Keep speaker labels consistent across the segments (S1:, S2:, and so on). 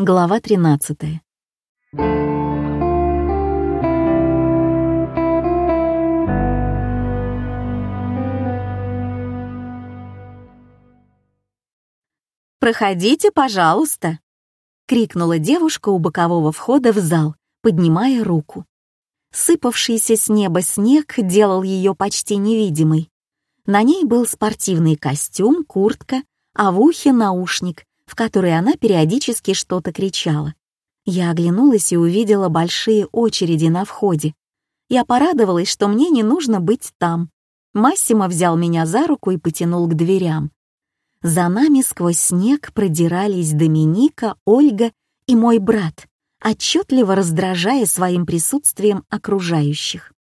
S1: Глава 13. «Проходите, пожалуйста!» — крикнула девушка у бокового входа в зал, поднимая руку. Сыпавшийся с неба снег делал ее почти невидимой. На ней был спортивный костюм, куртка, а в ухе наушник, в который она периодически что-то кричала. Я оглянулась и увидела большие очереди на входе. Я порадовалась, что мне не нужно быть там. Массимо взял меня за руку и потянул к дверям. За нами сквозь снег продирались Доминика, Ольга и мой брат, отчетливо раздражая своим присутствием окружающих.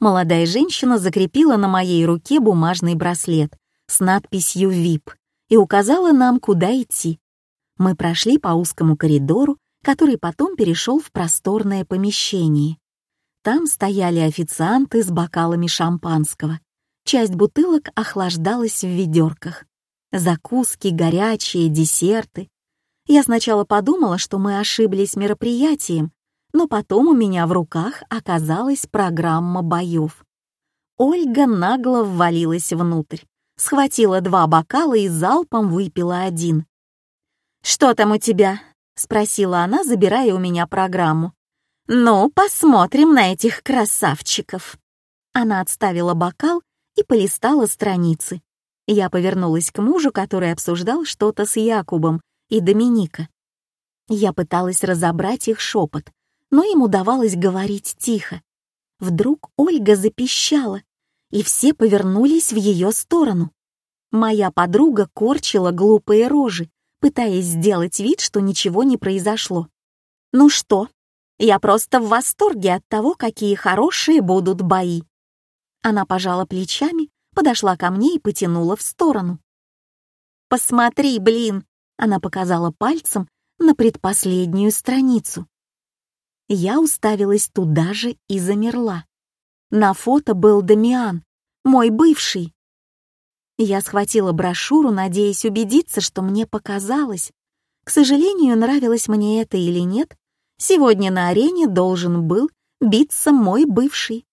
S1: Молодая женщина закрепила на моей руке бумажный браслет с надписью «ВИП» и указала нам, куда идти. Мы прошли по узкому коридору, который потом перешел в просторное помещение. Там стояли официанты с бокалами шампанского. Часть бутылок охлаждалась в ведерках. Закуски, горячие, десерты. Я сначала подумала, что мы ошиблись мероприятием, но потом у меня в руках оказалась программа боев. Ольга нагло ввалилась внутрь схватила два бокала и залпом выпила один. «Что там у тебя?» — спросила она, забирая у меня программу. «Ну, посмотрим на этих красавчиков». Она отставила бокал и полистала страницы. Я повернулась к мужу, который обсуждал что-то с Якубом и Доминика. Я пыталась разобрать их шепот, но им удавалось говорить тихо. Вдруг Ольга запищала, и все повернулись в ее сторону. Моя подруга корчила глупые рожи, пытаясь сделать вид, что ничего не произошло. «Ну что, я просто в восторге от того, какие хорошие будут бои». Она пожала плечами, подошла ко мне и потянула в сторону. «Посмотри, блин!» — она показала пальцем на предпоследнюю страницу. Я уставилась туда же и замерла. На фото был Дамиан, мой бывший. Я схватила брошюру, надеясь убедиться, что мне показалось. К сожалению, нравилось мне это или нет, сегодня на арене должен был биться мой бывший.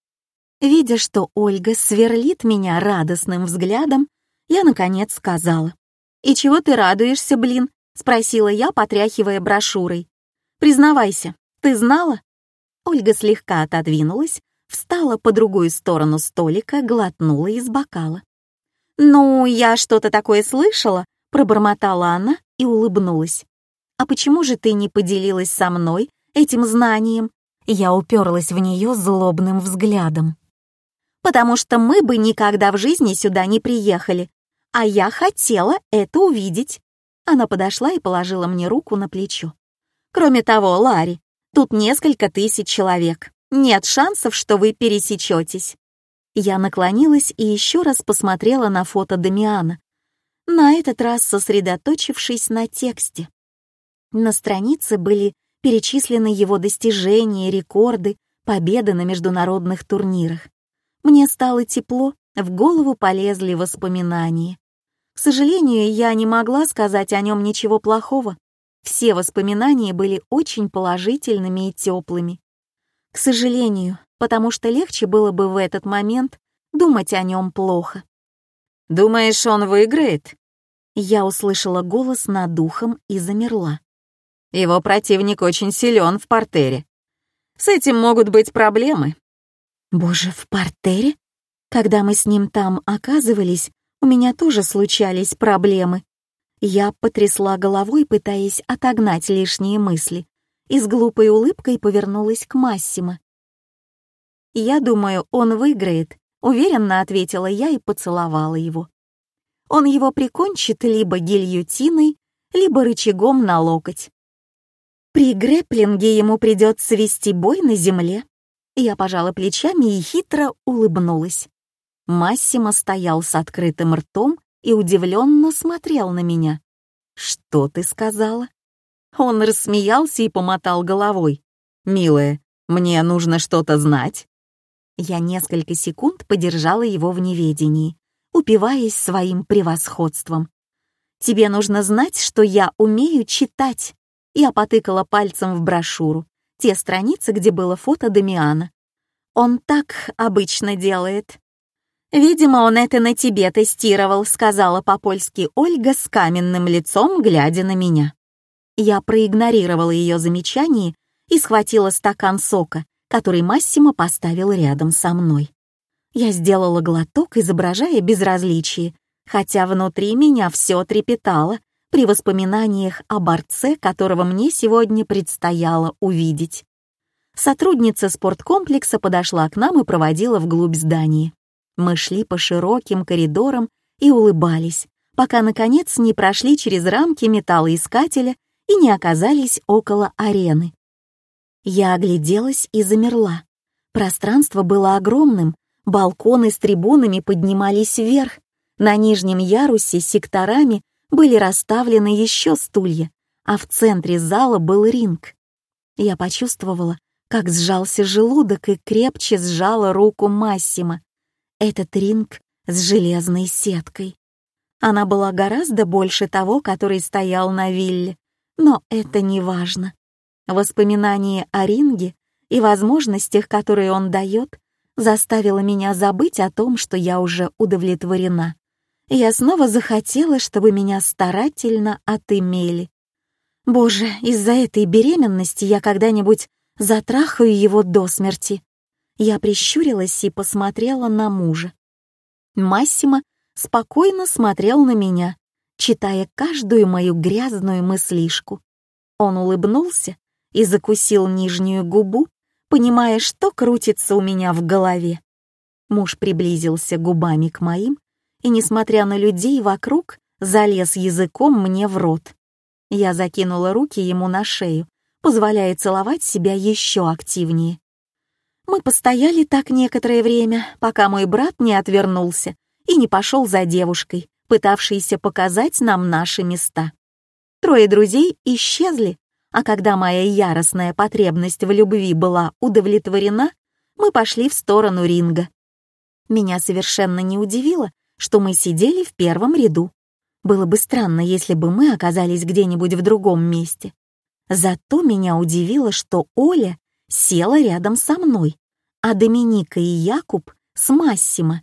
S1: Видя, что Ольга сверлит меня радостным взглядом, я, наконец, сказала. «И чего ты радуешься, блин?» — спросила я, потряхивая брошюрой. «Признавайся, ты знала?» Ольга слегка отодвинулась, встала по другую сторону столика, глотнула из бокала. «Ну, я что-то такое слышала», — пробормотала она и улыбнулась. «А почему же ты не поделилась со мной этим знанием?» Я уперлась в нее злобным взглядом. «Потому что мы бы никогда в жизни сюда не приехали, а я хотела это увидеть». Она подошла и положила мне руку на плечо. «Кроме того, Ларри, тут несколько тысяч человек. Нет шансов, что вы пересечетесь». Я наклонилась и еще раз посмотрела на фото Дамиана, на этот раз сосредоточившись на тексте. На странице были перечислены его достижения, рекорды, победы на международных турнирах. Мне стало тепло, в голову полезли воспоминания. К сожалению, я не могла сказать о нем ничего плохого. Все воспоминания были очень положительными и теплыми. К сожалению, потому что легче было бы в этот момент думать о нем плохо.
S2: «Думаешь, он выиграет?»
S1: Я услышала голос над духом и замерла.
S2: Его противник очень силен в портере. С этим могут быть проблемы.
S1: Боже, в портере? Когда мы с ним там оказывались, у меня тоже случались проблемы. Я потрясла головой, пытаясь отогнать лишние мысли, и с глупой улыбкой повернулась к Массимо. «Я думаю, он выиграет», — уверенно ответила я и поцеловала его. Он его прикончит либо гильотиной, либо рычагом на локоть. При грэплинге ему придется вести бой на земле. Я пожала плечами и хитро улыбнулась. Массимо стоял с открытым ртом и удивленно смотрел на меня. «Что ты сказала?» Он рассмеялся и помотал головой.
S2: «Милая, мне нужно что-то знать».
S1: Я несколько секунд подержала его в неведении, упиваясь своим превосходством. «Тебе нужно знать, что я умею читать». Я потыкала пальцем в брошюру, те страницы, где было фото Дамиана. Он так обычно делает. «Видимо, он это на тебе тестировал», — сказала по-польски Ольга с каменным лицом, глядя на меня. Я проигнорировала ее замечание и схватила стакан сока, который Массимо поставил рядом со мной. Я сделала глоток, изображая безразличие, хотя внутри меня все трепетало при воспоминаниях о борце, которого мне сегодня предстояло увидеть. Сотрудница спорткомплекса подошла к нам и проводила вглубь здания. Мы шли по широким коридорам и улыбались, пока, наконец, не прошли через рамки металлоискателя и не оказались около арены. Я огляделась и замерла. Пространство было огромным, балконы с трибунами поднимались вверх, на нижнем ярусе секторами были расставлены еще стулья, а в центре зала был ринг. Я почувствовала, как сжался желудок и крепче сжала руку Массима, этот ринг с железной сеткой. Она была гораздо больше того, который стоял на вилле, но это не важно. Воспоминание о ринге и возможностях, которые он дает, заставило меня забыть о том, что я уже удовлетворена. Я снова захотела, чтобы меня старательно отымели. Боже, из-за этой беременности я когда-нибудь затрахаю его до смерти. Я прищурилась и посмотрела на мужа. Массимо спокойно смотрел на меня, читая каждую мою грязную мыслишку. Он улыбнулся и закусил нижнюю губу, понимая, что крутится у меня в голове. Муж приблизился губами к моим и, несмотря на людей вокруг, залез языком мне в рот. Я закинула руки ему на шею, позволяя целовать себя еще активнее. Мы постояли так некоторое время, пока мой брат не отвернулся и не пошел за девушкой, пытавшейся показать нам наши места. Трое друзей исчезли, а когда моя яростная потребность в любви была удовлетворена, мы пошли в сторону ринга. Меня совершенно не удивило, что мы сидели в первом ряду. Было бы странно, если бы мы оказались где-нибудь в другом месте. Зато меня удивило, что Оля села рядом со мной, а Доминика и Якуб с Массимо.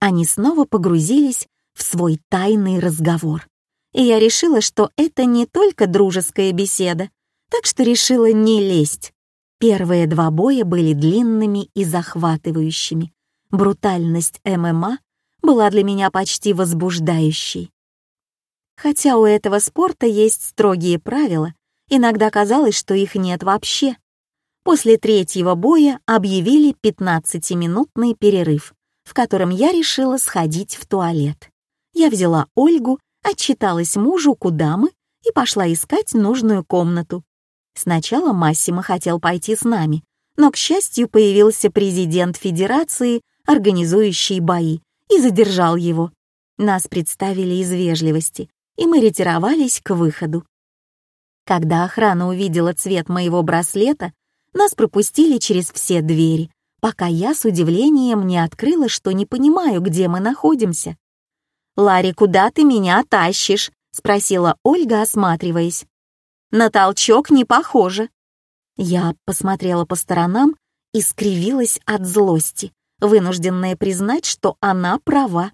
S1: Они снова погрузились в свой тайный разговор. И я решила, что это не только дружеская беседа, так что решила не лезть. Первые два боя были длинными и захватывающими. Брутальность ММА была для меня почти возбуждающей. Хотя у этого спорта есть строгие правила, иногда казалось, что их нет вообще. После третьего боя объявили 15-минутный перерыв, в котором я решила сходить в туалет. Я взяла Ольгу, отчиталась мужу, куда мы, и пошла искать нужную комнату. Сначала Массимо хотел пойти с нами, но, к счастью, появился президент Федерации, организующий бои, и задержал его. Нас представили из вежливости, и мы ретировались к выходу. Когда охрана увидела цвет моего браслета, нас пропустили через все двери, пока я с удивлением не открыла, что не понимаю, где мы находимся. «Ларри, куда ты меня тащишь?» — спросила Ольга, осматриваясь. «На толчок не похоже». Я посмотрела по сторонам и скривилась от злости, вынужденная признать, что она права.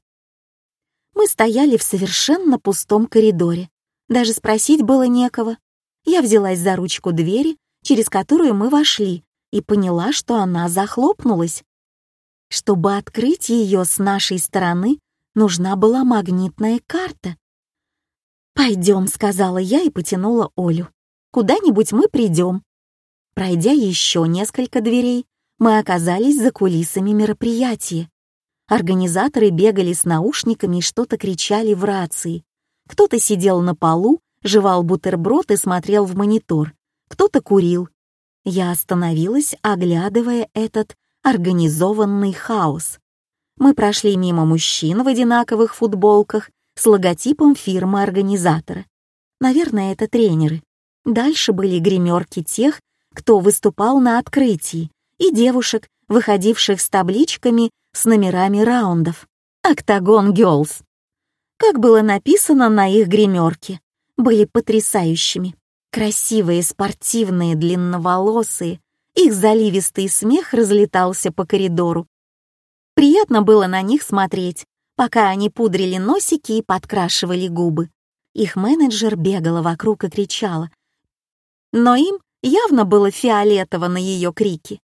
S1: Мы стояли в совершенно пустом коридоре. Даже спросить было некого. Я взялась за ручку двери через которую мы вошли, и поняла, что она захлопнулась. Чтобы открыть ее с нашей стороны, нужна была магнитная карта. «Пойдем», — сказала я и потянула Олю. «Куда-нибудь мы придем». Пройдя еще несколько дверей, мы оказались за кулисами мероприятия. Организаторы бегали с наушниками и что-то кричали в рации. Кто-то сидел на полу, жевал бутерброд и смотрел в монитор, кто-то курил. Я остановилась, оглядывая этот организованный хаос. Мы прошли мимо мужчин в одинаковых футболках с логотипом фирмы-организатора. Наверное, это тренеры. Дальше были гримерки тех, кто выступал на открытии, и девушек, выходивших с табличками с номерами раундов. «Октагон Гёрлс». Как было написано на их гримерке, были потрясающими. Красивые, спортивные, длинноволосые, их заливистый смех разлетался по коридору. Приятно было на них смотреть, пока они пудрили носики и подкрашивали губы. Их менеджер бегала вокруг и кричала. Но им явно было фиолетово на ее крики.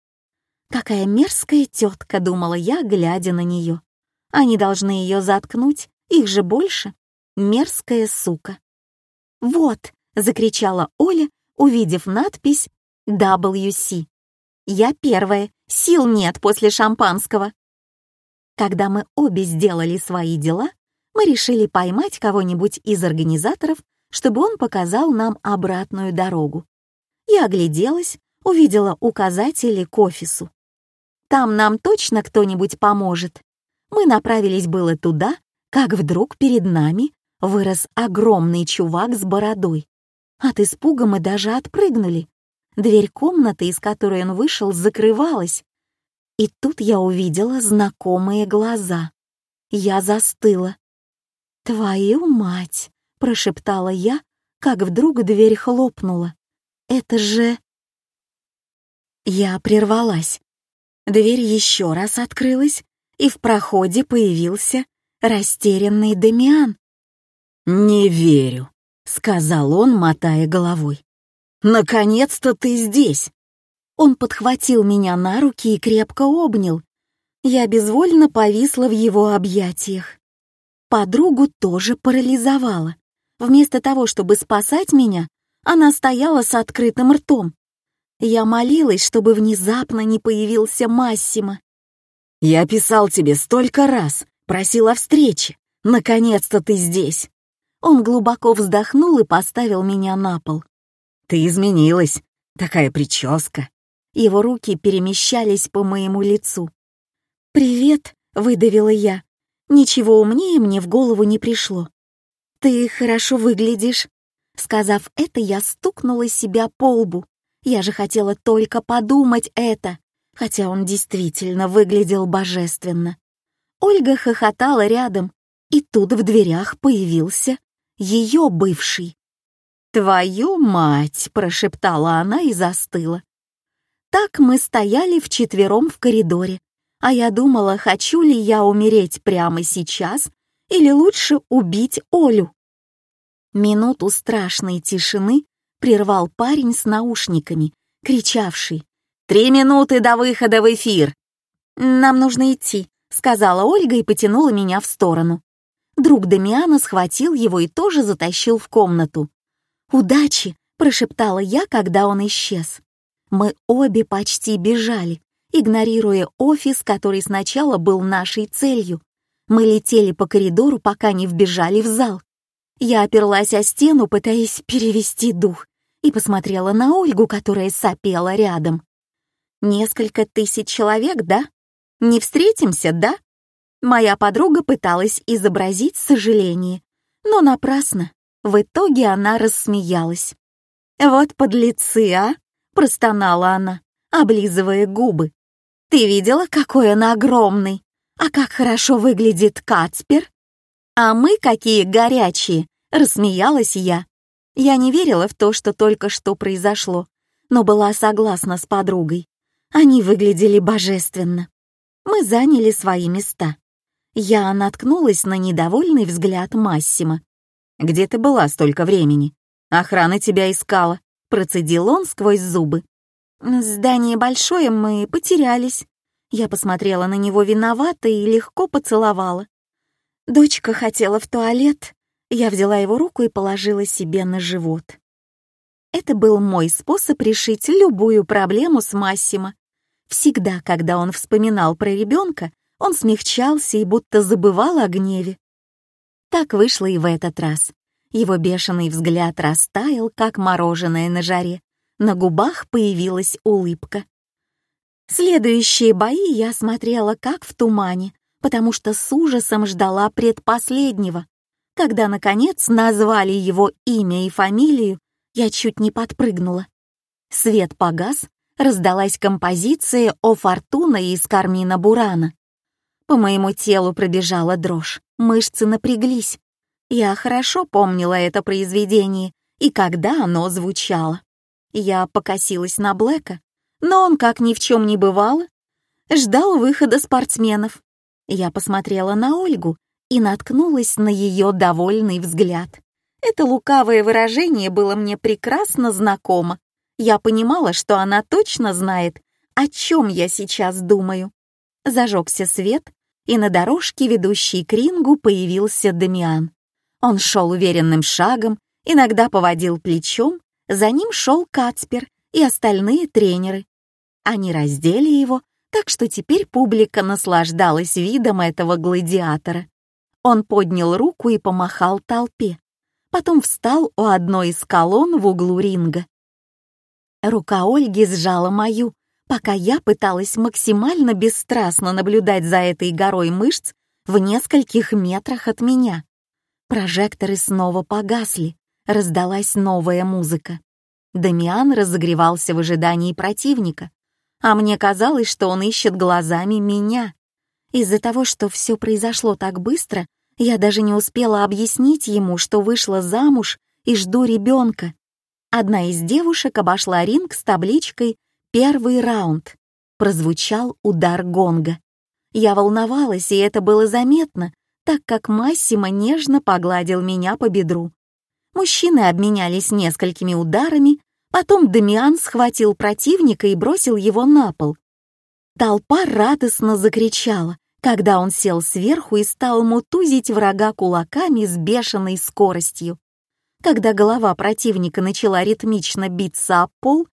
S1: «Какая мерзкая тетка», — думала я, глядя на нее. «Они должны ее заткнуть, их же больше. Мерзкая сука». «Вот», — закричала Оля, увидев надпись WC. «Я первая, сил нет после шампанского». Когда мы обе сделали свои дела, мы решили поймать кого-нибудь из организаторов, чтобы он показал нам обратную дорогу. Я огляделась, увидела указатели к офису. Там нам точно кто-нибудь поможет. Мы направились было туда, как вдруг перед нами вырос огромный чувак с бородой. От испуга мы даже отпрыгнули. Дверь комнаты, из которой он вышел, закрывалась. И тут я увидела знакомые глаза. Я застыла. «Твою мать!» — прошептала я, как вдруг дверь хлопнула. «Это же...» Я прервалась. Дверь еще раз открылась, и в проходе появился растерянный Демиан.
S2: «Не верю», — сказал он, мотая головой. «Наконец-то ты здесь!»
S1: Он подхватил меня на руки и крепко обнял. Я безвольно повисла в его объятиях. Подругу тоже парализовала. Вместо того, чтобы спасать меня, она стояла с открытым ртом. Я молилась, чтобы внезапно не появился Массимо.
S2: «Я писал тебе столько раз, просил о встрече. Наконец-то ты здесь!»
S1: Он глубоко вздохнул и поставил меня на пол.
S2: «Ты изменилась. Такая прическа».
S1: Его руки перемещались по моему лицу. «Привет», — выдавила я. Ничего умнее мне в голову не пришло. «Ты хорошо выглядишь». Сказав это, я стукнула себя по лбу. Я же хотела только подумать это, хотя он действительно выглядел божественно. Ольга хохотала рядом, и тут в дверях появился ее бывший.
S2: «Твою мать!» — прошептала она и застыла.
S1: Так мы стояли вчетвером в коридоре, а я думала, хочу ли я умереть прямо сейчас или лучше убить Олю. Минуту страшной тишины прервал парень с наушниками, кричавший «Три минуты до выхода в эфир!» «Нам нужно идти», — сказала Ольга и потянула меня в сторону. Друг Дамиана схватил его и тоже затащил в комнату. «Удачи!» — прошептала я, когда он исчез. Мы обе почти бежали, игнорируя офис, который сначала был нашей целью. Мы летели по коридору, пока не вбежали в зал. Я оперлась о стену, пытаясь перевести дух, и посмотрела на Ольгу, которая сопела рядом. «Несколько тысяч человек, да? Не встретимся, да?» Моя подруга пыталась изобразить сожаление, но напрасно. В итоге она рассмеялась. «Вот подлецы, а!» — простонала она, облизывая губы. Ты видела, какой он огромный? А как хорошо выглядит Кацпер? А мы какие горячие, рассмеялась я. Я не верила в то, что только что произошло, но была согласна с подругой. Они выглядели божественно. Мы заняли свои места. Я наткнулась на недовольный взгляд Массима.
S2: «Где ты была столько времени? Охрана тебя искала», — процедил он сквозь зубы.
S1: Здание большое, мы потерялись. Я посмотрела на него виновато и легко поцеловала. Дочка хотела в туалет. Я взяла его руку и положила себе на живот. Это был мой способ решить любую проблему с Массимо. Всегда, когда он вспоминал про ребенка, он смягчался и будто забывал о гневе. Так вышло и в этот раз. Его бешеный взгляд растаял, как мороженое на жаре. На губах появилась улыбка. Следующие бои я смотрела как в тумане, потому что с ужасом ждала предпоследнего. Когда, наконец, назвали его имя и фамилию, я чуть не подпрыгнула. Свет погас, раздалась композиция «О Фортуна» из Кармина Бурана. По моему телу пробежала дрожь, мышцы напряглись. Я хорошо помнила это произведение и когда оно звучало. Я покосилась на Блэка, но он, как ни в чем не бывало, ждал выхода спортсменов. Я посмотрела на Ольгу и наткнулась на ее довольный взгляд. Это лукавое выражение было мне прекрасно знакомо. Я понимала, что она точно знает, о чем я сейчас думаю. Зажегся свет, и на дорожке, ведущей к рингу, появился Дамиан. Он шел уверенным шагом, иногда поводил плечом, за ним шел Кацпер и остальные тренеры. Они раздели его, так что теперь публика наслаждалась видом этого гладиатора. Он поднял руку и помахал толпе. Потом встал у одной из колонн в углу ринга. Рука Ольги сжала мою, пока я пыталась максимально бесстрастно наблюдать за этой горой мышц в нескольких метрах от меня. Прожекторы снова погасли, раздалась новая музыка. Дамиан разогревался в ожидании противника, а мне казалось, что он ищет глазами меня. Из-за того, что все произошло так быстро, я даже не успела объяснить ему, что вышла замуж и жду ребенка. Одна из девушек обошла ринг с табличкой «Первый раунд». Прозвучал удар гонга. Я волновалась, и это было заметно, так как Массимо нежно погладил меня по бедру. Мужчины обменялись несколькими ударами, потом Дамиан схватил противника и бросил его на пол. Толпа радостно закричала, когда он сел сверху и стал мутузить врага кулаками с бешеной скоростью. Когда голова противника начала ритмично биться о пол,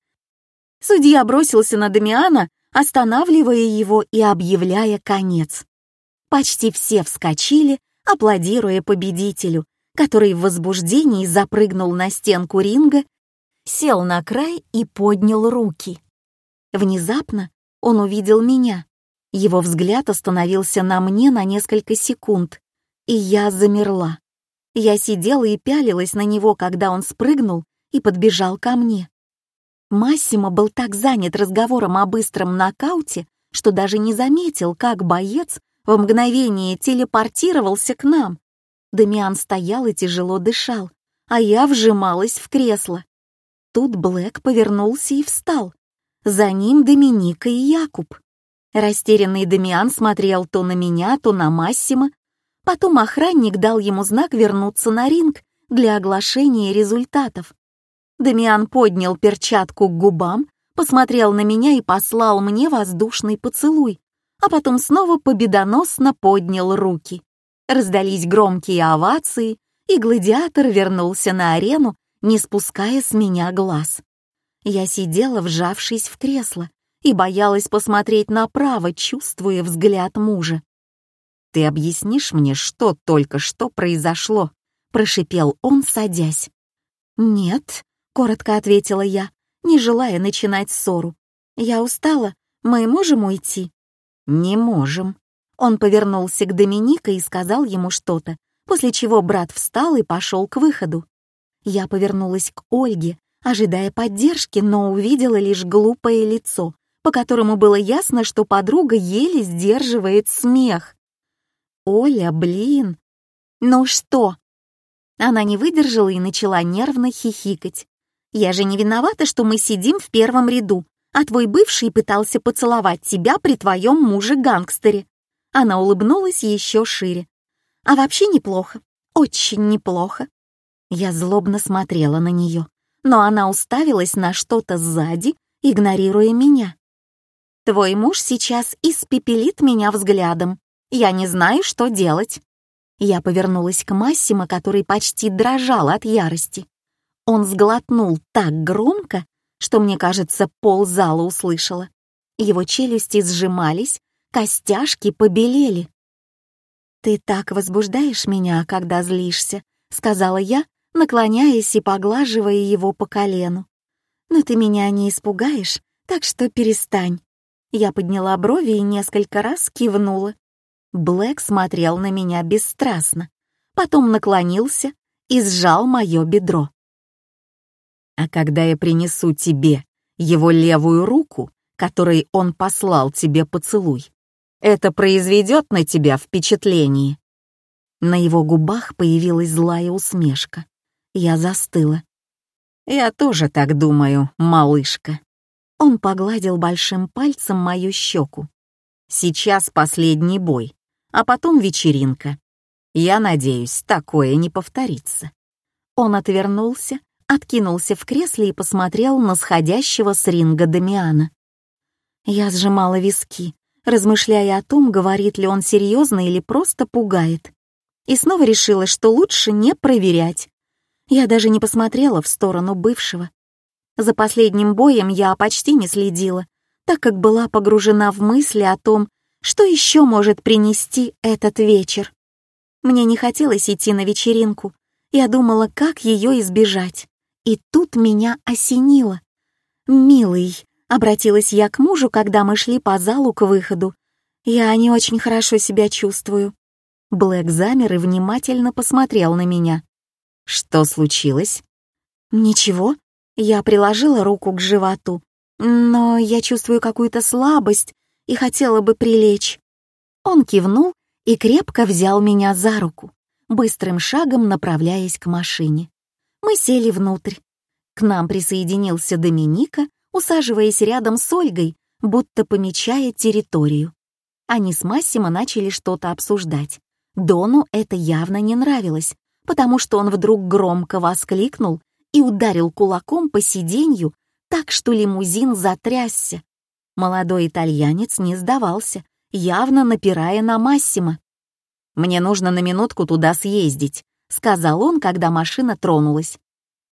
S1: судья бросился на Дамиана, останавливая его и объявляя конец. Почти все вскочили, аплодируя победителю, который в возбуждении запрыгнул на стенку ринга, сел на край и поднял руки. Внезапно он увидел меня. Его взгляд остановился на мне на несколько секунд, и я замерла. Я сидела и пялилась на него, когда он спрыгнул и подбежал ко мне. Массимо был так занят разговором о быстром нокауте, что даже не заметил, как боец в мгновение телепортировался к нам. Дамиан стоял и тяжело дышал, а я вжималась в кресло. Тут Блэк повернулся и встал. За ним Доминика и Якуб. Растерянный Дамиан смотрел то на меня, то на Массима. Потом охранник дал ему знак вернуться на ринг для оглашения результатов. Дамиан поднял перчатку к губам, посмотрел на меня и послал мне воздушный поцелуй, а потом снова победоносно поднял руки. Раздались громкие овации, и гладиатор вернулся на арену, не спуская с меня глаз. Я сидела, вжавшись в кресло, и боялась посмотреть направо, чувствуя взгляд мужа. «Ты объяснишь мне, что только что произошло?» — прошипел он, садясь. «Нет», — коротко ответила я, не желая начинать ссору. «Я устала. Мы можем уйти?» «Не можем», он повернулся к Доминика и сказал ему что-то, после чего брат встал и пошел к выходу. Я повернулась к Ольге, ожидая поддержки, но увидела лишь глупое лицо, по которому было ясно, что подруга еле сдерживает смех. «Оля, блин! Ну что?» Она не выдержала и начала нервно хихикать. «Я же не виновата, что мы сидим в первом ряду, а твой бывший пытался поцеловать тебя при твоем муже-гангстере. Она улыбнулась еще шире. «А вообще неплохо. Очень неплохо». Я злобно смотрела на нее, но она уставилась на что-то сзади, игнорируя меня. «Твой муж сейчас испепелит меня взглядом. Я не знаю, что делать». Я повернулась к Массимо, который почти дрожал от ярости. Он сглотнул так громко, что, мне кажется, пол зала услышала. Его челюсти сжимались, костяшки побелели. «Ты так возбуждаешь меня, когда злишься», — сказала я, наклоняясь и поглаживая его по колену. «Но ты меня не испугаешь, так что перестань». Я подняла брови и несколько раз кивнула. Блэк смотрел на меня бесстрастно, потом наклонился и сжал мое бедро. «А когда я принесу тебе его левую руку, которой он послал тебе поцелуй, это произведет на тебя впечатление». На его губах появилась злая усмешка. Я застыла.
S2: «Я тоже так думаю, малышка».
S1: Он погладил большим пальцем мою щеку.
S2: «Сейчас последний бой, а потом вечеринка. Я надеюсь, такое не повторится».
S1: Он отвернулся, откинулся в кресле и посмотрел на сходящего с ринга Дамиана. Я сжимала виски, размышляя о том, говорит ли он серьезно или просто пугает. И снова решила, что лучше не проверять. Я даже не посмотрела в сторону бывшего. За последним боем я почти не следила, так как была погружена в мысли о том, что еще может принести этот вечер. Мне не хотелось идти на вечеринку. Я думала, как ее избежать. И тут меня осенило. «Милый», — обратилась я к мужу, когда мы шли по залу к выходу. «Я не очень хорошо себя чувствую». Блэк замер и внимательно посмотрел на меня.
S2: Что случилось?
S1: Ничего. Я приложила руку к животу, но я чувствую какую-то слабость и хотела бы прилечь. Он кивнул и крепко взял меня за руку, быстрым шагом направляясь к машине. Мы сели внутрь. К нам присоединился Доминика, усаживаясь рядом с Ольгой, будто помечая территорию. Они с Массимо начали что-то обсуждать. Дону это явно не нравилось, потому что он вдруг громко воскликнул и ударил кулаком по сиденью так, что лимузин затрясся. Молодой итальянец не сдавался, явно напирая на Массимо.
S2: «Мне нужно на минутку туда съездить», — сказал он, когда машина тронулась.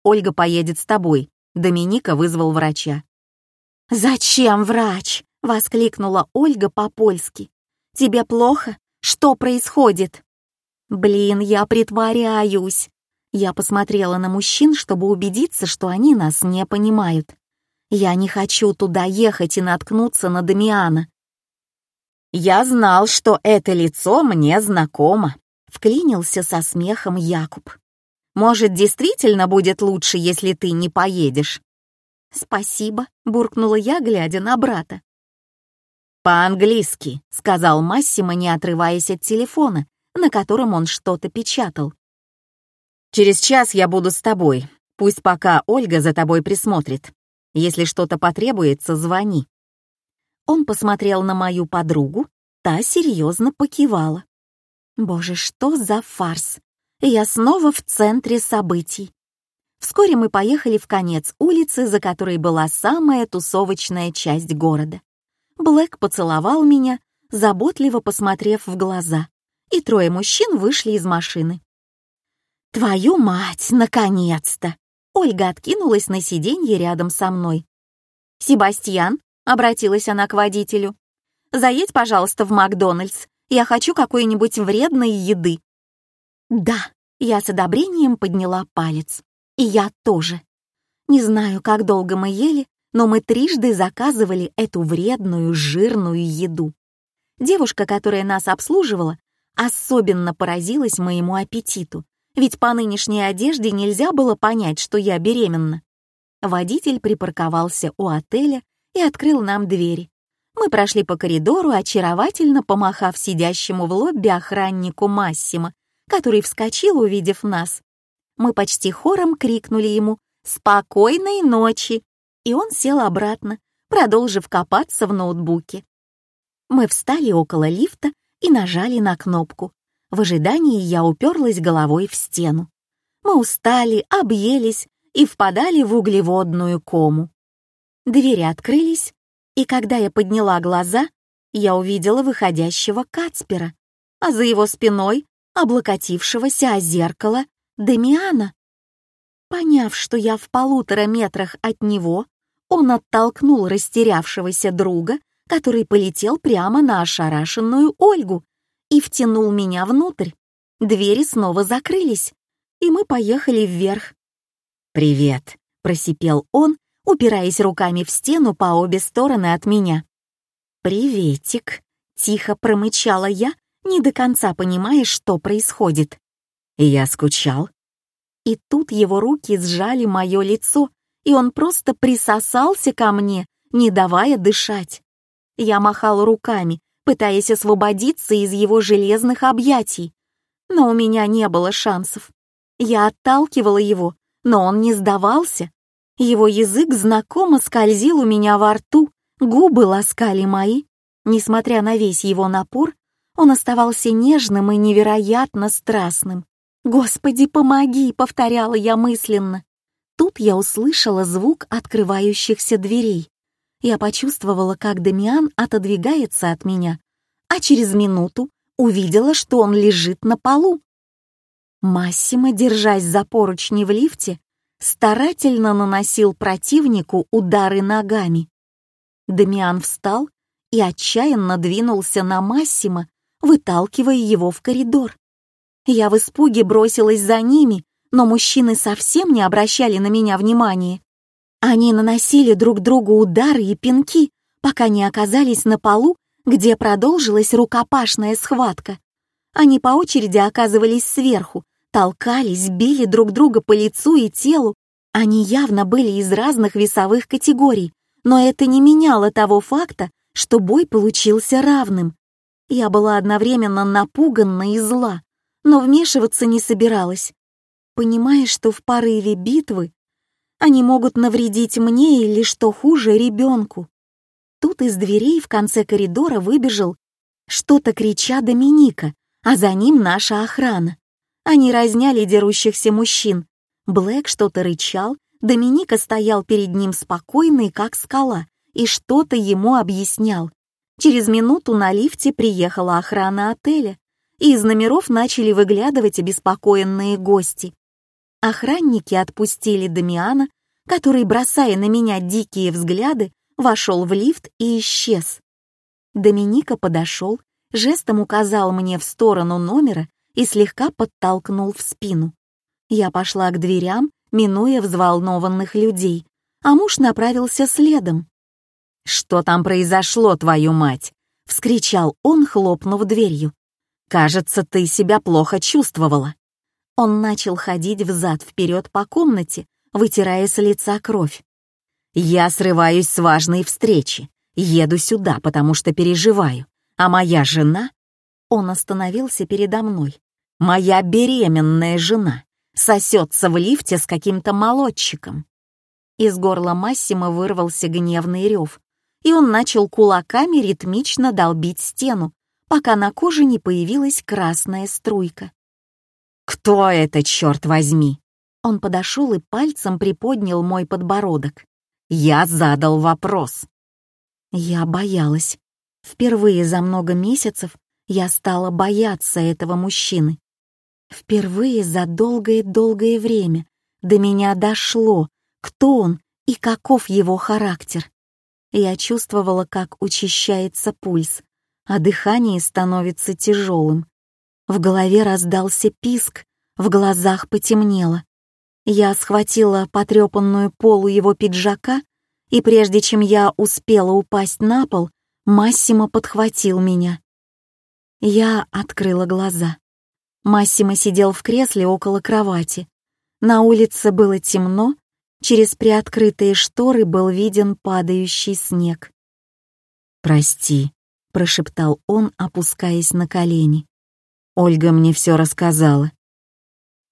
S2: «Ольга поедет с тобой», — Доминика вызвал врача.
S1: «Зачем врач?» — воскликнула Ольга по-польски. «Тебе плохо? Что происходит?» Блин, я притворяюсь. Я посмотрела на мужчин, чтобы убедиться, что они нас не понимают. Я не хочу туда ехать и наткнуться на Дамиана.
S2: «Я знал, что это лицо мне знакомо», —
S1: вклинился со смехом Якуб.
S2: «Может, действительно будет лучше, если ты не поедешь?»
S1: «Спасибо», — буркнула я, глядя на брата.
S2: «По-английски», — сказал Массимо, не отрываясь от телефона на котором он что-то печатал. «Через час я буду с тобой. Пусть пока Ольга за тобой присмотрит. Если что-то потребуется, звони».
S1: Он посмотрел на мою подругу, та серьезно покивала. Боже, что за фарс! Я снова в центре событий. Вскоре мы поехали в конец улицы, за которой была самая тусовочная часть города. Блэк поцеловал меня, заботливо посмотрев в глаза и трое мужчин вышли из машины. «Твою мать, наконец-то!» Ольга откинулась на сиденье рядом со мной. «Себастьян», — обратилась она к водителю, — «заедь, пожалуйста, в Макдональдс. Я хочу какой-нибудь вредной еды». «Да», — я с одобрением подняла палец. «И я тоже. Не знаю, как долго мы ели, но мы трижды заказывали эту вредную, жирную еду. Девушка, которая нас обслуживала, Особенно поразилась моему аппетиту, ведь по нынешней одежде нельзя было понять, что я беременна. Водитель припарковался у отеля и открыл нам двери. Мы прошли по коридору, очаровательно помахав сидящему в лобби охраннику Массимо, который вскочил, увидев нас. Мы почти хором крикнули ему «Спокойной ночи!» и он сел обратно, продолжив копаться в ноутбуке. Мы встали около лифта и нажали на кнопку. В ожидании я уперлась головой в стену. Мы устали, объелись и впадали в углеводную кому. Двери открылись, и когда я подняла глаза, я увидела выходящего Кацпера, а за его спиной облокотившегося о зеркало Демиана. Поняв, что я в полутора метрах от него, он оттолкнул растерявшегося друга который полетел прямо на ошарашенную Ольгу и втянул меня внутрь. Двери снова закрылись, и мы поехали вверх.
S2: «Привет», — просипел он, упираясь руками в стену по обе стороны от меня.
S1: «Приветик», — тихо промычала я, не до конца понимая, что происходит.
S2: Я скучал.
S1: И тут его руки сжали мое лицо, и он просто присосался ко мне, не давая дышать. Я махала руками, пытаясь освободиться из его железных объятий. Но у меня не было шансов. Я отталкивала его, но он не сдавался, Его язык знакомо скользил у меня во рту, губы ласкали мои. Несмотря на весь его напор, он оставался нежным и невероятно страстным. «Господи, помоги!» — повторяла я мысленно. Тут я услышала звук открывающихся дверей. Я почувствовала, как Дамиан отодвигается от меня, а через минуту увидела, что он лежит на полу. Массимо, держась за поручни в лифте, старательно наносил противнику удары ногами. Дамиан встал и отчаянно двинулся на Массимо, выталкивая его в коридор. Я в испуге бросилась за ними, но мужчины совсем не обращали на меня внимания. Они наносили друг другу удары и пинки, пока не оказались на полу, где продолжилась рукопашная схватка. Они по очереди оказывались сверху, толкались, били друг друга по лицу и телу. Они явно были из разных весовых категорий, но это не меняло того факта, что бой получился равным. Я была одновременно напугана и зла, но вмешиваться не собиралась понимая, что в порыве битвы они могут навредить мне или, что хуже, ребенку. Тут из дверей в конце коридора выбежал, что-то крича Доминика, а за ним наша охрана. Они разняли дерущихся мужчин. Блэк что-то рычал, Доминика стоял перед ним спокойный, как скала, и что-то ему объяснял. Через минуту на лифте приехала охрана отеля, и из номеров начали выглядывать обеспокоенные гости. Охранники отпустили Дамиана, который, бросая на меня дикие взгляды, вошел в лифт и исчез. Доминика подошел, жестом указал мне в сторону номера и слегка подтолкнул в спину. Я пошла к дверям, минуя взволнованных людей, а муж направился следом. «Что там произошло, твою мать?» — вскричал он, хлопнув дверью. «Кажется, ты себя плохо чувствовала». Он начал ходить взад-вперед по комнате, вытирая с лица кровь. «Я срываюсь с важной встречи. Еду сюда, потому что переживаю. А моя жена...» Он остановился передо мной. «Моя беременная жена сосется в лифте с каким-то молодчиком». Из горла Массима вырвался гневный рев, и он начал кулаками ритмично долбить стену, пока на коже не появилась красная струйка. «Кто это, черт возьми?» Он подошел и пальцем приподнял мой подбородок. Я задал вопрос. Я боялась. Впервые за много месяцев я стала бояться этого мужчины. Впервые за долгое-долгое время до меня дошло, кто он и каков его характер. Я чувствовала, как учащается пульс, а дыхание становится тяжелым. В голове раздался писк, в глазах потемнело. Я схватила потрепанную полу его пиджака, и прежде чем я успела упасть на пол, Массимо подхватил меня. Я открыла глаза. Массимо сидел в кресле около кровати. На улице было темно, через приоткрытые шторы был виден падающий снег. «Прости», — прошептал он, опускаясь на колени. Ольга мне все рассказала.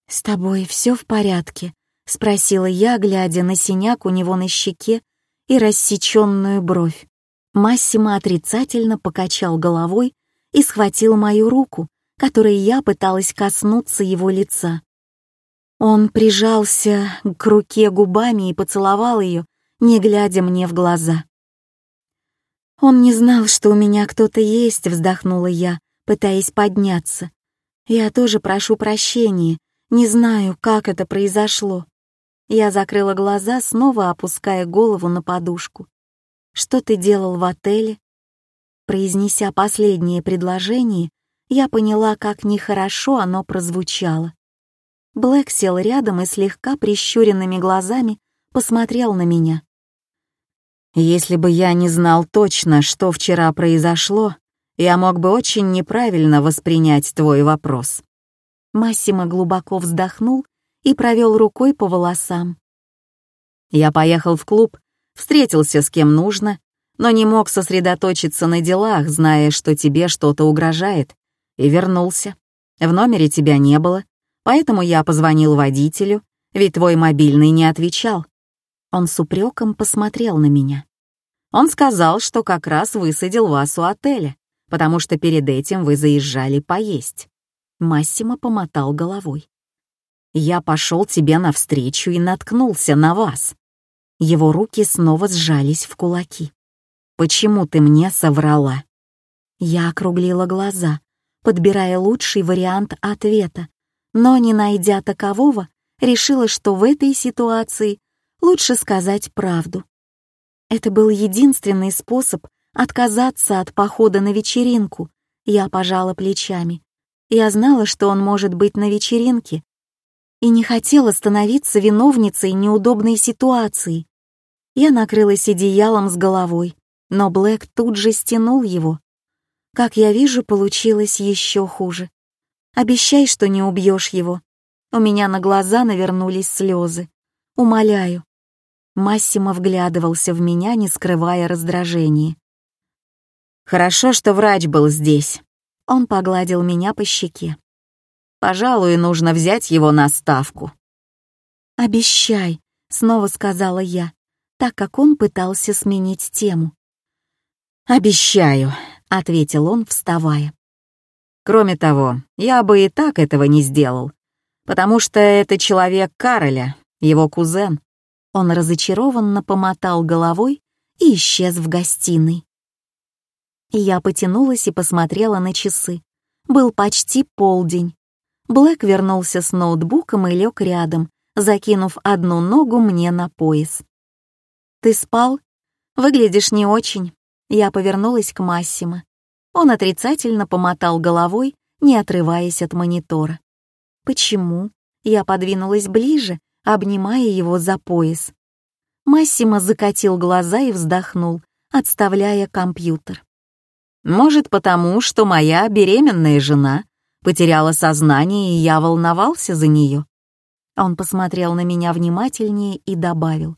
S1: «С тобой все в порядке?» — спросила я, глядя на синяк у него на щеке и рассеченную бровь. Массимо отрицательно покачал головой и схватил мою руку, которой я пыталась коснуться его лица. Он прижался к руке губами и поцеловал ее, не глядя мне в глаза. «Он не знал, что у меня кто-то есть», — вздохнула я, пытаясь подняться. «Я тоже прошу прощения, не знаю, как это произошло». Я закрыла глаза, снова опуская голову на подушку. «Что ты делал в отеле?» Произнеся последнее предложение, я поняла, как нехорошо оно прозвучало. Блэк сел рядом и слегка прищуренными глазами посмотрел на меня. «Если бы я не знал точно, что вчера произошло, я мог бы очень неправильно воспринять твой вопрос». Массимо глубоко вздохнул и провел рукой по волосам. Я поехал в клуб, встретился с кем нужно, но не мог сосредоточиться на делах, зная, что тебе что-то угрожает, и вернулся. В номере тебя не было, поэтому я позвонил водителю, ведь твой мобильный не отвечал.
S2: Он с упреком посмотрел на меня. Он сказал, что как раз высадил вас у отеля, потому что перед этим вы заезжали поесть. Массимо помотал головой. Я пошел тебе навстречу и наткнулся на вас. Его руки снова сжались в кулаки. Почему ты мне соврала? Я округлила глаза, подбирая лучший вариант ответа, но, не найдя такового, решила, что в этой ситуации лучше сказать правду. Это был единственный способ отказаться от похода на вечеринку. Я пожала плечами. Я знала, что он может быть на вечеринке, и не хотела становиться виновницей неудобной ситуации. Я накрылась одеялом с головой, но Блэк тут же стянул его. Как я вижу, получилось еще хуже. Обещай, что не убьешь его. У меня на глаза навернулись слезы. Умоляю. Массимо вглядывался в меня, не скрывая раздражения. «Хорошо, что врач был здесь». Он погладил меня по щеке. «Пожалуй, нужно взять его на ставку». «Обещай», — снова сказала я, так как он пытался сменить тему. «Обещаю», — ответил он, вставая. «Кроме того, я бы и так этого не сделал, потому что это человек Кароля, его кузен. Он разочарованно помотал головой и исчез в гостиной. Я потянулась и посмотрела на часы. Был почти полдень. Блэк вернулся с ноутбуком и лег рядом, закинув одну ногу мне на пояс. «Ты спал? Выглядишь не очень». Я повернулась к Массимо. Он отрицательно помотал головой, не отрываясь от монитора. «Почему?» Я подвинулась ближе, обнимая его за пояс. Массимо закатил глаза и вздохнул, отставляя компьютер. «Может, потому, что моя беременная жена потеряла сознание, и я волновался за нее?» Он посмотрел на меня внимательнее и добавил.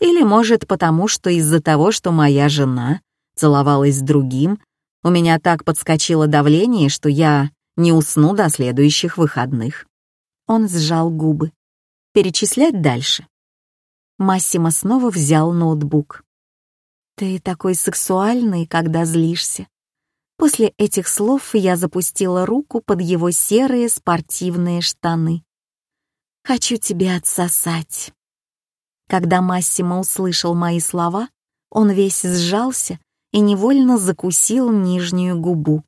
S2: «Или, может, потому, что из-за того, что моя жена целовалась с другим, у меня так подскочило давление, что я не усну до следующих выходных». Он сжал губы. Перечислять дальше. Массимо снова взял ноутбук. «Ты такой сексуальный, когда злишься». После этих слов я запустила руку под его серые спортивные штаны. «Хочу тебя отсосать». Когда Массимо услышал мои слова, он весь сжался и невольно закусил нижнюю губу.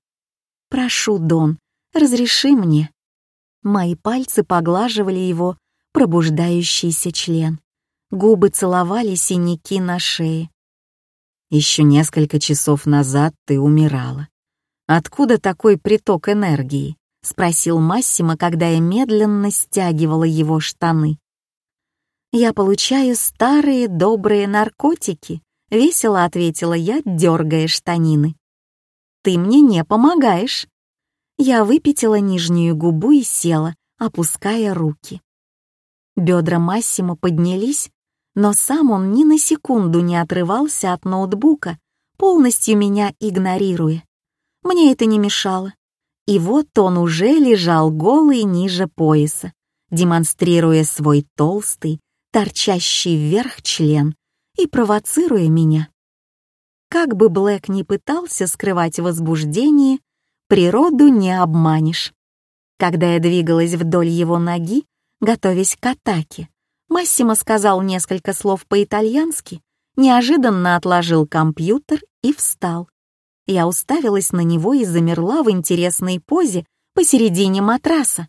S2: «Прошу, Дон, разреши мне». Мои пальцы поглаживали его пробуждающийся член. Губы целовали синяки на шее. Еще несколько часов назад ты умирала. Откуда такой приток энергии? Спросил Массимо, когда я медленно стягивала его штаны. «Я получаю старые добрые наркотики», — весело ответила я, дергая штанины. «Ты мне не помогаешь». Я выпятила нижнюю губу и села, опуская руки. Бедра Массимо поднялись, но сам он ни на секунду не отрывался от ноутбука, полностью меня игнорируя. Мне это не мешало. И вот он уже лежал голый ниже пояса, демонстрируя свой толстый, торчащий вверх член и провоцируя меня. Как бы Блэк ни пытался скрывать возбуждение, природу не обманешь. Когда я двигалась вдоль его ноги, готовясь к атаке. Массимо сказал несколько слов по-итальянски, неожиданно отложил компьютер и встал. Я уставилась на него и замерла в интересной позе посередине матраса.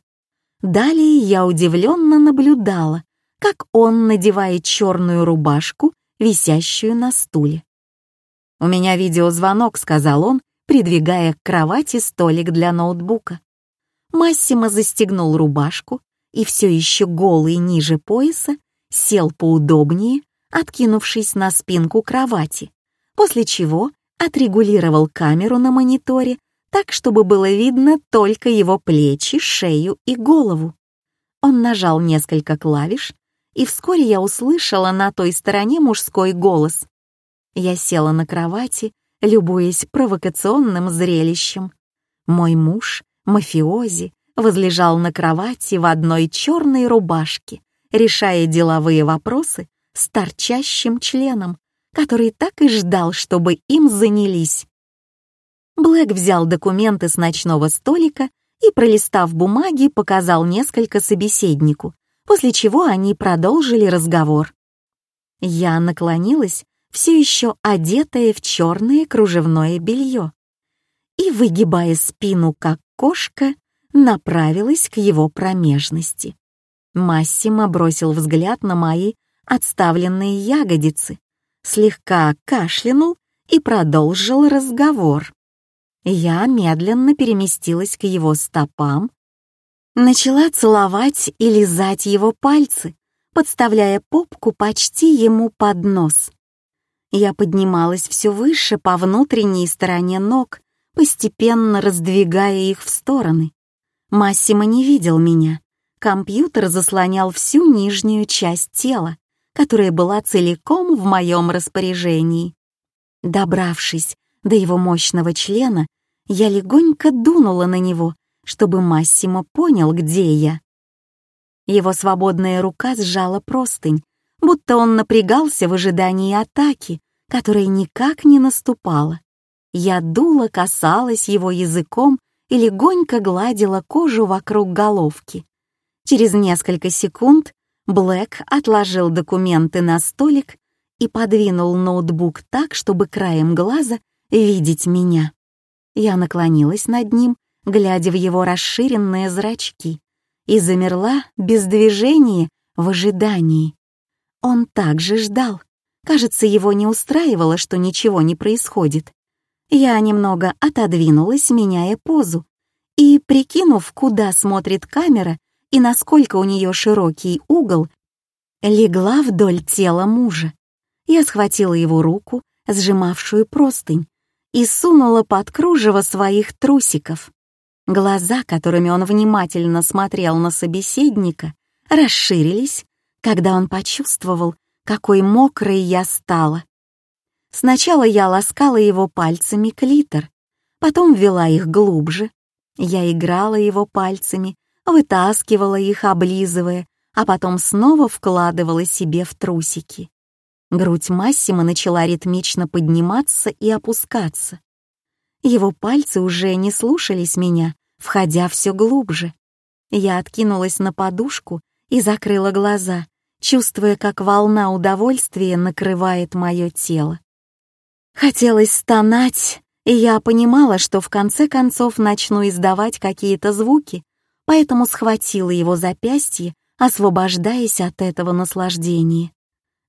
S2: Далее я удивленно наблюдала, как он надевает черную рубашку, висящую на стуле. «У меня видеозвонок», — сказал он, придвигая к кровати столик для ноутбука. Массимо застегнул рубашку, и все еще голый ниже пояса, сел поудобнее, откинувшись на спинку кровати, после чего отрегулировал камеру на мониторе так, чтобы было видно только его плечи, шею и голову. Он нажал несколько клавиш, и вскоре я услышала на той стороне мужской голос. Я села на кровати, любуясь провокационным зрелищем. Мой муж, мафиози, возлежал на кровати в одной черной рубашке, решая деловые вопросы с
S1: торчащим членом, который так и ждал, чтобы им занялись. Блэк взял документы с ночного столика и, пролистав бумаги, показал несколько собеседнику, после чего они продолжили разговор. Я наклонилась, все еще одетая в черное кружевное белье, и, выгибая спину как кошка, направилась к его промежности. Массимо бросил взгляд на мои отставленные ягодицы, слегка кашлянул и продолжил разговор. Я медленно переместилась к его стопам, начала целовать и лизать его пальцы, подставляя попку почти ему под нос. Я поднималась все выше по внутренней стороне ног, постепенно раздвигая их в стороны. Массимо не видел меня. Компьютер заслонял всю нижнюю часть тела, которая была целиком в моем распоряжении. Добравшись до его мощного члена, я легонько дунула на него, чтобы Массимо понял, где я. Его свободная рука сжала простынь, будто он напрягался в ожидании атаки, которая никак не наступала. Я дула касалась его языком и легонько гладила кожу вокруг головки. Через несколько секунд Блэк отложил документы на столик и подвинул ноутбук так, чтобы краем глаза видеть меня. Я наклонилась над ним, глядя в его расширенные зрачки, и замерла без движения в ожидании. Он также ждал. Кажется, его не устраивало, что ничего не происходит. Я немного отодвинулась, меняя позу, и, прикинув, куда смотрит камера и насколько у нее широкий угол, легла вдоль тела мужа. Я схватила его руку, сжимавшую простынь, и сунула под кружево своих трусиков. Глаза, которыми он внимательно смотрел на собеседника, расширились, когда он почувствовал, какой мокрой я стала. Сначала я ласкала его пальцами клитор, потом ввела их глубже. Я играла его пальцами, вытаскивала их, облизывая, а потом снова вкладывала себе в трусики. Грудь Массима начала ритмично подниматься и опускаться. Его пальцы уже не слушались меня, входя все глубже. Я откинулась на подушку и закрыла глаза, чувствуя, как волна удовольствия накрывает мое тело. Хотелось стонать, и я понимала, что в конце концов начну издавать какие-то звуки, поэтому схватила его запястье, освобождаясь от этого наслаждения.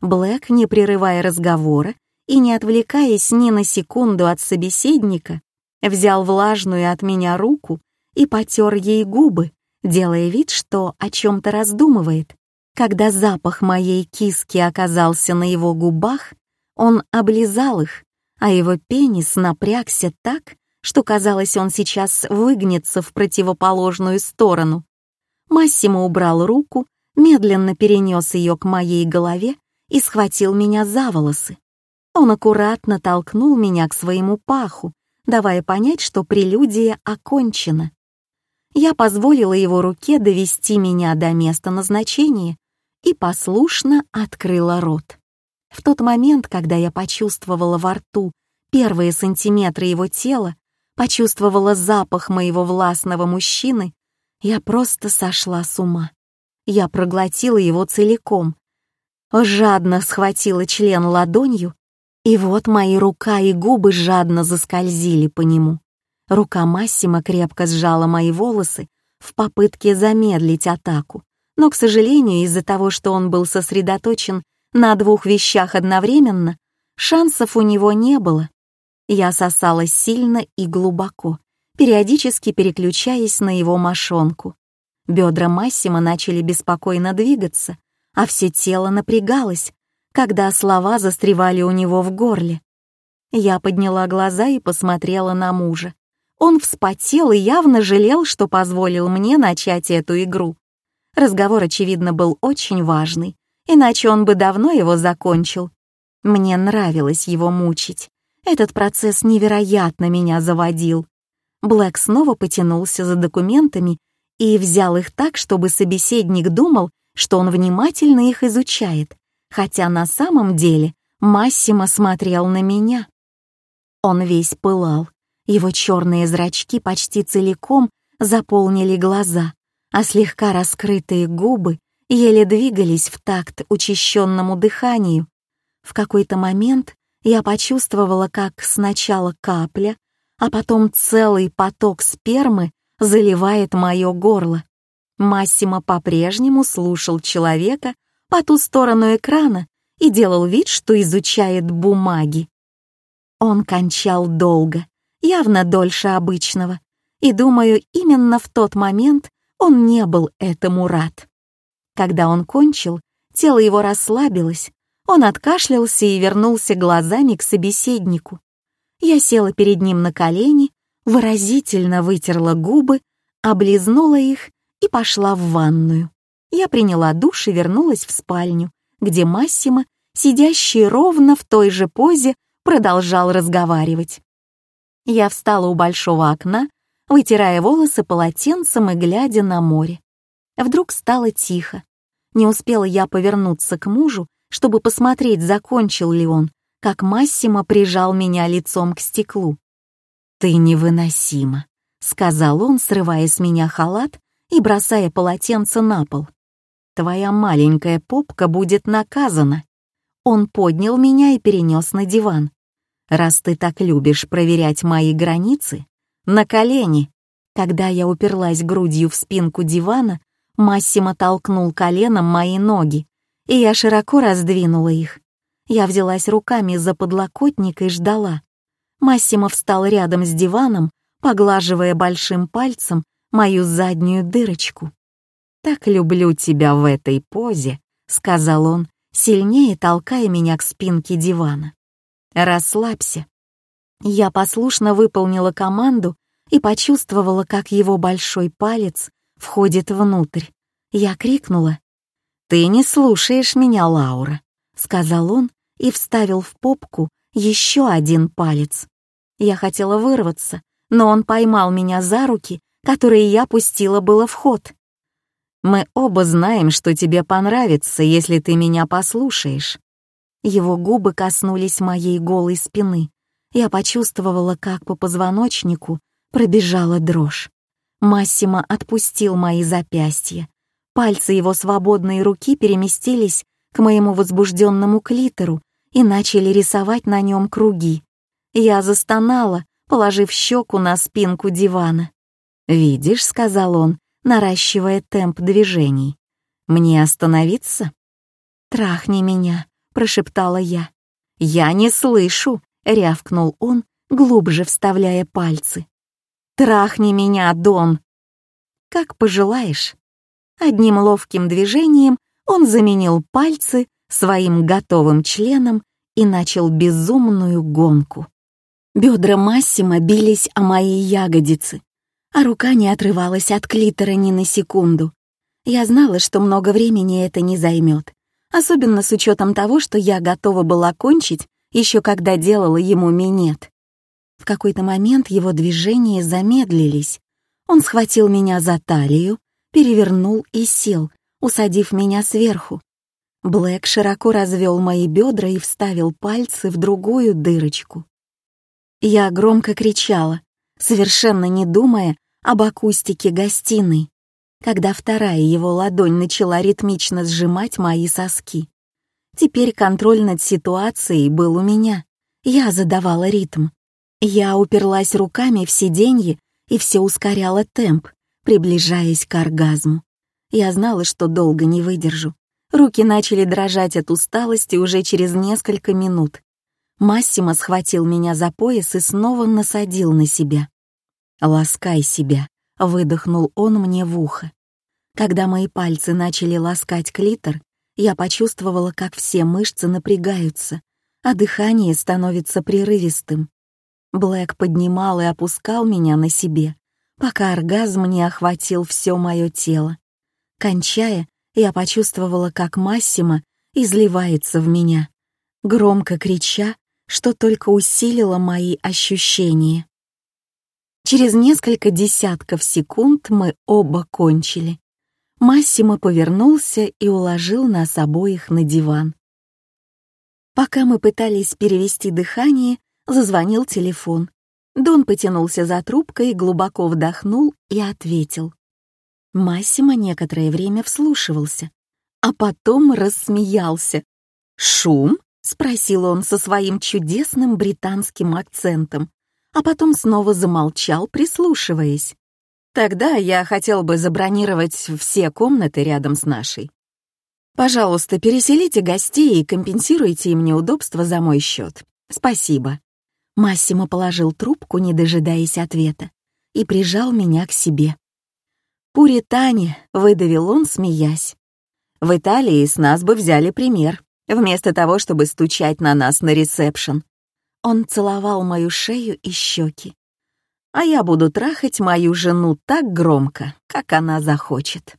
S1: Блэк, не прерывая разговора и не отвлекаясь ни на секунду от собеседника, взял влажную от меня руку и потер ей губы, делая вид, что о чем-то раздумывает. Когда запах моей киски оказался на его губах, он облизал их, а его пенис напрягся так, что казалось, он сейчас выгнется в противоположную сторону. Массимо убрал руку, медленно перенес ее к моей голове и схватил меня за волосы. Он аккуратно толкнул меня к своему паху, давая понять, что прелюдия окончена. Я позволила его руке довести меня до места назначения и послушно открыла рот. В тот момент, когда я почувствовала во рту первые сантиметры его тела, почувствовала запах моего властного мужчины, я просто сошла с ума. Я проглотила его целиком, жадно схватила член ладонью и вот мои рука и губы жадно заскользили по нему. Рука Массима крепко сжала мои волосы в попытке замедлить атаку, но, к сожалению, из-за того, что он был сосредоточен на двух вещах одновременно, шансов у него не было. Я сосала сильно и глубоко, периодически переключаясь на его мошонку. Бедра Массима начали беспокойно двигаться, а все тело напрягалось, когда слова застревали у него в горле. Я подняла глаза и посмотрела на мужа. Он вспотел и явно жалел, что позволил мне начать эту игру. Разговор, очевидно, был очень важный, иначе он бы давно его закончил. Мне нравилось его мучить. Этот процесс невероятно меня заводил. Блэк снова потянулся за документами и взял их так, чтобы собеседник думал, что он внимательно их изучает, хотя на самом деле Массимо смотрел на меня. Он весь пылал, его черные зрачки почти целиком заполнили глаза, а слегка раскрытые губы еле двигались в такт учащенному дыханию. В какой-то момент я почувствовала, как сначала капля, а потом целый поток спермы заливает мое горло. Массимо по-прежнему слушал человека по ту сторону экрана и делал вид, что изучает бумаги. Он кончал долго, явно дольше обычного, и, думаю, именно в тот момент он не был этому рад. Когда он кончил, тело его расслабилось, он откашлялся и вернулся глазами к собеседнику. Я села перед ним на колени, выразительно вытерла губы, облизнула их и пошла в ванную. Я приняла душ и вернулась в спальню, где Массимо, сидящий ровно в той же позе, продолжал разговаривать. Я встала у большого окна, вытирая волосы полотенцем и глядя на море. Вдруг стало тихо. Не успела я повернуться к мужу, чтобы посмотреть, закончил ли он, как Массимо прижал меня лицом к стеклу. «Ты невыносима», — сказал он, срывая с меня халат и бросая полотенце на пол. «Твоя маленькая попка будет наказана». Он поднял меня и перенес на диван. «Раз ты так любишь проверять мои границы, на колени». Когда я уперлась грудью в спинку дивана, Массимо толкнул коленом мои ноги, и я широко раздвинула их. Я взялась руками за подлокотник и ждала. Массимо встал рядом с диваном, поглаживая большим пальцем мою заднюю дырочку. «Так люблю тебя в этой позе», — сказал он, сильнее толкая меня к спинке дивана. «Расслабься». Я послушно выполнила команду и почувствовала, как его большой палец входит внутрь. Я крикнула. «Ты не слушаешь меня, Лаура», — сказал он и вставил в попку еще один палец. Я хотела вырваться, но он поймал меня за руки, которые я пустила было в ход. «Мы оба знаем, что тебе понравится, если ты меня послушаешь». Его губы коснулись моей голой спины. Я почувствовала, как по позвоночнику пробежала дрожь. Массимо отпустил мои запястья. Пальцы его свободной руки переместились к моему возбужденному клитору и начали рисовать на нем круги. Я застонала, положив щеку на спинку дивана. «Видишь», — сказал он, наращивая темп движений. «Мне остановиться?» «Трахни меня», — прошептала я. «Я не слышу», — рявкнул он, глубже вставляя пальцы. «Трахни меня, Дон!» «Как пожелаешь». Одним ловким движением он заменил пальцы своим готовым членом и начал безумную гонку. Бедра Массима бились о мои ягодицы, а рука не отрывалась от клитора ни на секунду. Я знала, что много времени это не займет, особенно с учетом того, что я готова была кончить, еще когда делала ему минет. В какой-то момент его движения замедлились. Он схватил меня за талию, перевернул и сел, усадив меня сверху. Блэк широко развел мои бедра и вставил пальцы в другую дырочку. Я громко кричала, совершенно не думая об акустике гостиной, когда вторая его ладонь начала ритмично сжимать мои соски. Теперь контроль над ситуацией был у меня. Я задавала ритм. Я уперлась руками в сиденье и все ускоряла темп, приближаясь к оргазму. Я знала, что долго не выдержу. Руки начали дрожать от усталости уже через несколько минут. Массимо схватил меня за пояс и снова насадил на себя. «Ласкай себя», — выдохнул он мне в ухо. Когда мои пальцы начали ласкать клитор, я почувствовала, как все мышцы напрягаются, а дыхание становится прерывистым. Блэк поднимал и опускал меня на себе, пока оргазм не охватил все мое тело. Кончая, я почувствовала, как Массимо изливается в меня, громко крича что только усилило мои ощущения. Через несколько десятков секунд мы оба кончили. Массимо повернулся и уложил нас обоих на диван. Пока мы пытались перевести дыхание, зазвонил телефон. Дон потянулся за трубкой, глубоко вдохнул и ответил. Массимо некоторое время вслушивался, а потом рассмеялся. «Шум?» — спросил он со своим чудесным британским акцентом, а потом снова замолчал, прислушиваясь. «Тогда я хотел бы забронировать все комнаты рядом с нашей. Пожалуйста, переселите гостей и компенсируйте им неудобства за мой счет. Спасибо». Массимо положил трубку, не дожидаясь ответа, и прижал меня к себе. «Пуритане», — выдавил он, смеясь. «В Италии с нас бы взяли пример, вместо того, чтобы стучать на нас на ресепшн». Он целовал мою шею и щеки. «А я буду трахать мою жену так громко, как она захочет».